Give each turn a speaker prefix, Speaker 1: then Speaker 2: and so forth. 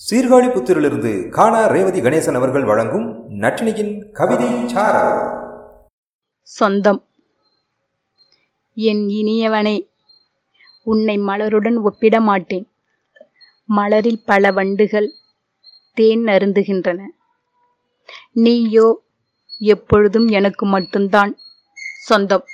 Speaker 1: சீர்காழி புத்திரிலிருந்து காணா ரேவதி கணேசன் அவர்கள் வழங்கும் நட்டினியின் கவிதை
Speaker 2: சொந்தம். என் இனியவனே உன்னை மலருடன் ஒப்பிட மாட்டேன். மலரில் பல வண்டுகள் தேன் அருந்துகின்றன. நீயோ எப்பொழுதும் எனக்கு மட்டும்தான் சொந்தம்.